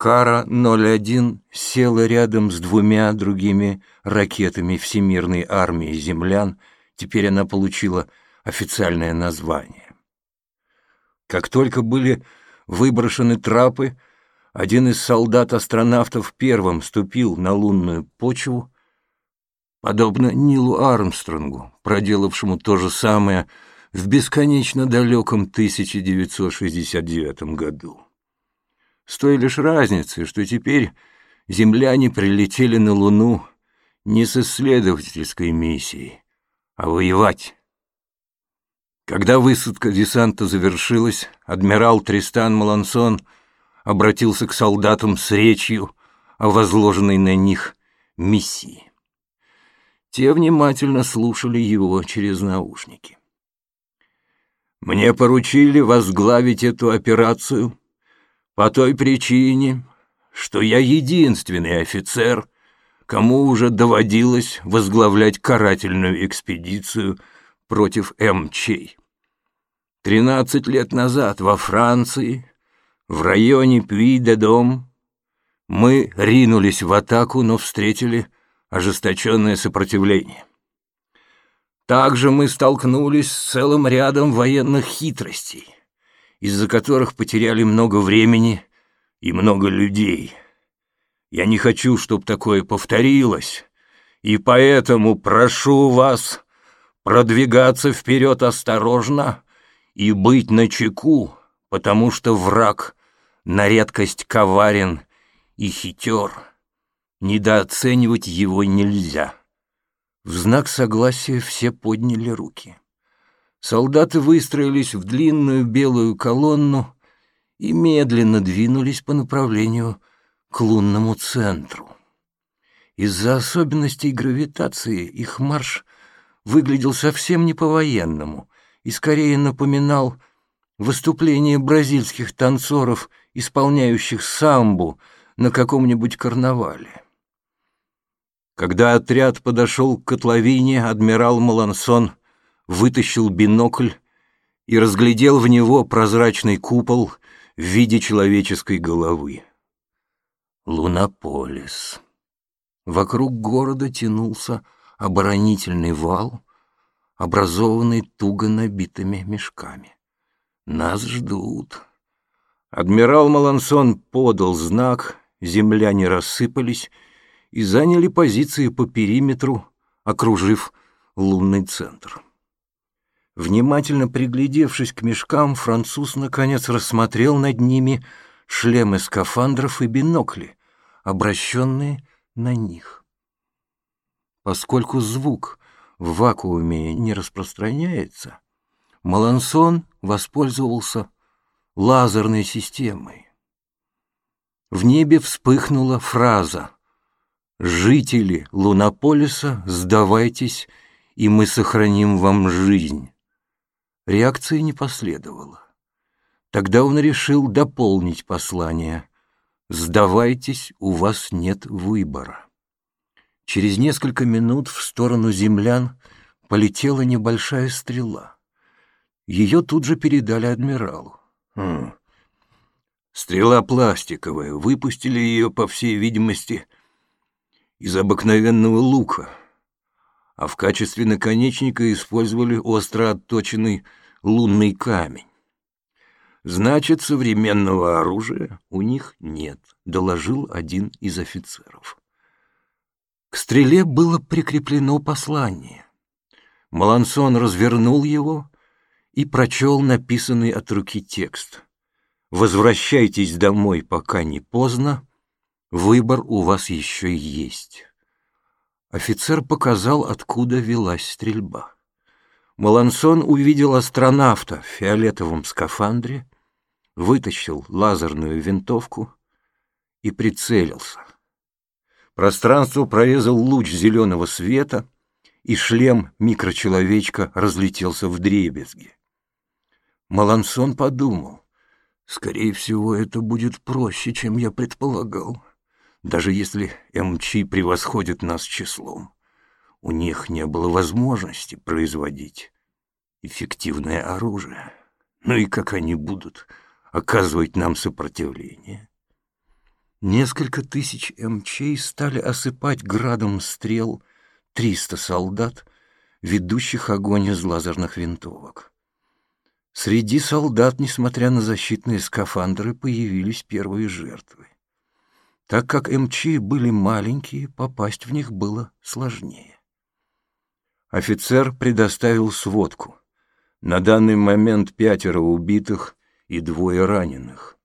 Кара-01 села рядом с двумя другими ракетами Всемирной армии землян, теперь она получила официальное название. Как только были выброшены трапы, один из солдат-астронавтов первым ступил на лунную почву, подобно Нилу Армстронгу, проделавшему то же самое в бесконечно далеком 1969 году. С той лишь разницей, что теперь земляне прилетели на Луну не с исследовательской миссией, а воевать. Когда высадка десанта завершилась, адмирал Тристан Малансон обратился к солдатам с речью о возложенной на них миссии. Те внимательно слушали его через наушники. «Мне поручили возглавить эту операцию по той причине, что я единственный офицер, кому уже доводилось возглавлять карательную экспедицию против МЧ. Тринадцать лет назад во Франции, в районе Пуи-де-Дом, мы ринулись в атаку, но встретили ожесточенное сопротивление. Также мы столкнулись с целым рядом военных хитростей — из-за которых потеряли много времени и много людей. Я не хочу, чтобы такое повторилось, и поэтому прошу вас продвигаться вперед осторожно и быть начеку, потому что враг на редкость коварен и хитер. Недооценивать его нельзя. В знак согласия все подняли руки. Солдаты выстроились в длинную белую колонну и медленно двинулись по направлению к лунному центру. Из-за особенностей гравитации их марш выглядел совсем не по-военному и скорее напоминал выступление бразильских танцоров, исполняющих самбу на каком-нибудь карнавале. Когда отряд подошел к котловине, адмирал Малансон вытащил бинокль и разглядел в него прозрачный купол в виде человеческой головы. Лунополис. Вокруг города тянулся оборонительный вал, образованный туго набитыми мешками. Нас ждут. Адмирал Малансон подал знак, земляне рассыпались и заняли позиции по периметру, окружив лунный центр. Внимательно приглядевшись к мешкам, француз наконец рассмотрел над ними шлемы скафандров и бинокли, обращенные на них. Поскольку звук в вакууме не распространяется, Малансон воспользовался лазерной системой. В небе вспыхнула фраза «Жители Лунополиса, сдавайтесь, и мы сохраним вам жизнь». Реакции не последовало. Тогда он решил дополнить послание. «Сдавайтесь, у вас нет выбора». Через несколько минут в сторону землян полетела небольшая стрела. Ее тут же передали адмиралу. Хм. Стрела пластиковая, выпустили ее, по всей видимости, из обыкновенного лука, а в качестве наконечника использовали остро отточенный лунный камень. Значит, современного оружия у них нет, доложил один из офицеров. К стреле было прикреплено послание. Малансон развернул его и прочел написанный от руки текст. «Возвращайтесь домой, пока не поздно, выбор у вас еще есть». Офицер показал, откуда велась стрельба. Малансон увидел астронавта в фиолетовом скафандре, вытащил лазерную винтовку и прицелился. Пространство прорезал луч зеленого света, и шлем микрочеловечка разлетелся в дребезги. Малансон подумал, скорее всего, это будет проще, чем я предполагал, даже если МЧ превосходит нас числом у них не было возможности производить эффективное оружие. Ну и как они будут оказывать нам сопротивление? Несколько тысяч МЧей стали осыпать градом стрел триста солдат, ведущих огонь из лазерных винтовок. Среди солдат, несмотря на защитные скафандры, появились первые жертвы. Так как МЧ были маленькие, попасть в них было сложнее. Офицер предоставил сводку. На данный момент пятеро убитых и двое раненых.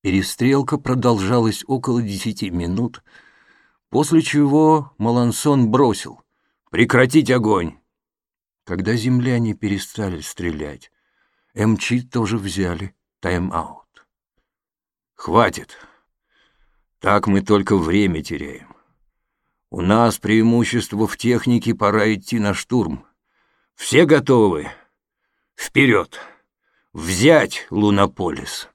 Перестрелка продолжалась около десяти минут, после чего Малансон бросил «Прекратить огонь!». Когда земляне перестали стрелять, МЧ тоже взяли тайм-аут. «Хватит. Так мы только время теряем. У нас преимущество в технике, пора идти на штурм. Все готовы? Вперед! Взять Лунополис!»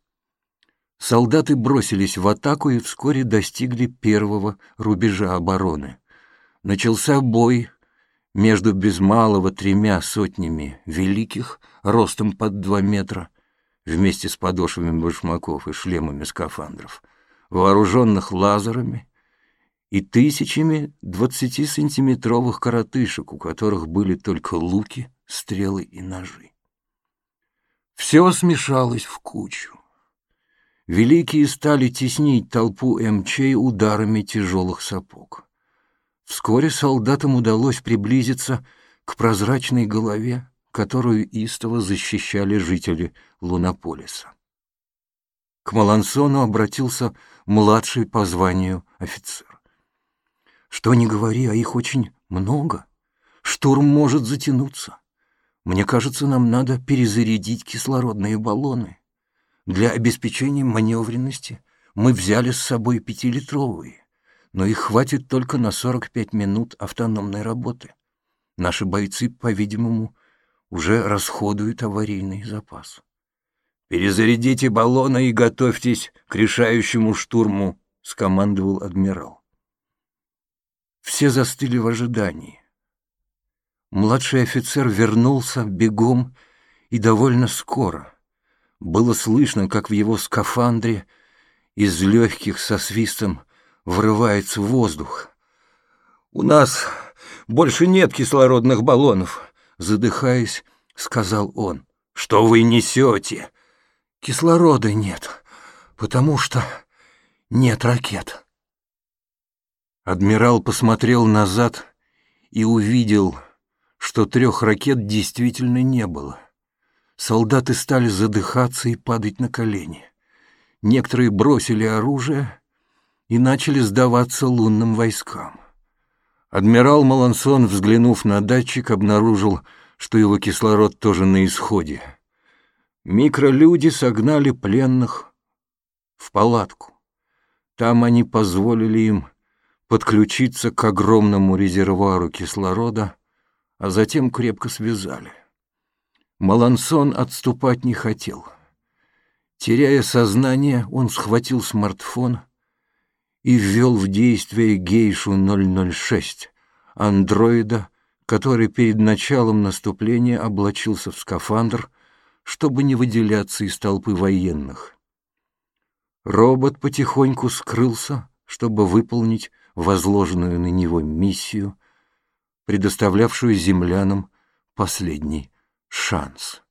Солдаты бросились в атаку и вскоре достигли первого рубежа обороны. Начался бой между без малого тремя сотнями великих, ростом под два метра, вместе с подошвами башмаков и шлемами скафандров, вооруженных лазерами, и тысячами двадцатисантиметровых коротышек, у которых были только луки, стрелы и ножи. Все смешалось в кучу. Великие стали теснить толпу МЧ ударами тяжелых сапог. Вскоре солдатам удалось приблизиться к прозрачной голове, которую истово защищали жители Лунополиса. К Малансону обратился младший по званию офицер. «Что ни говори, а их очень много. Штурм может затянуться. Мне кажется, нам надо перезарядить кислородные баллоны». Для обеспечения маневренности мы взяли с собой пятилитровые, но их хватит только на 45 минут автономной работы. Наши бойцы, по-видимому, уже расходуют аварийный запас. «Перезарядите баллоны и готовьтесь к решающему штурму», — скомандовал адмирал. Все застыли в ожидании. Младший офицер вернулся бегом и довольно скоро — было слышно, как в его скафандре из легких со свистом врывается воздух. «У нас больше нет кислородных баллонов», — задыхаясь, сказал он. «Что вы несете?» «Кислорода нет, потому что нет ракет». Адмирал посмотрел назад и увидел, что трех ракет действительно не было. Солдаты стали задыхаться и падать на колени. Некоторые бросили оружие и начали сдаваться лунным войскам. Адмирал Малансон, взглянув на датчик, обнаружил, что его кислород тоже на исходе. Микролюди согнали пленных в палатку. Там они позволили им подключиться к огромному резервуару кислорода, а затем крепко связали. Малансон отступать не хотел. Теряя сознание, он схватил смартфон и ввел в действие гейшу 006, андроида, который перед началом наступления облачился в скафандр, чтобы не выделяться из толпы военных. Робот потихоньку скрылся, чтобы выполнить возложенную на него миссию, предоставлявшую землянам последний шанс.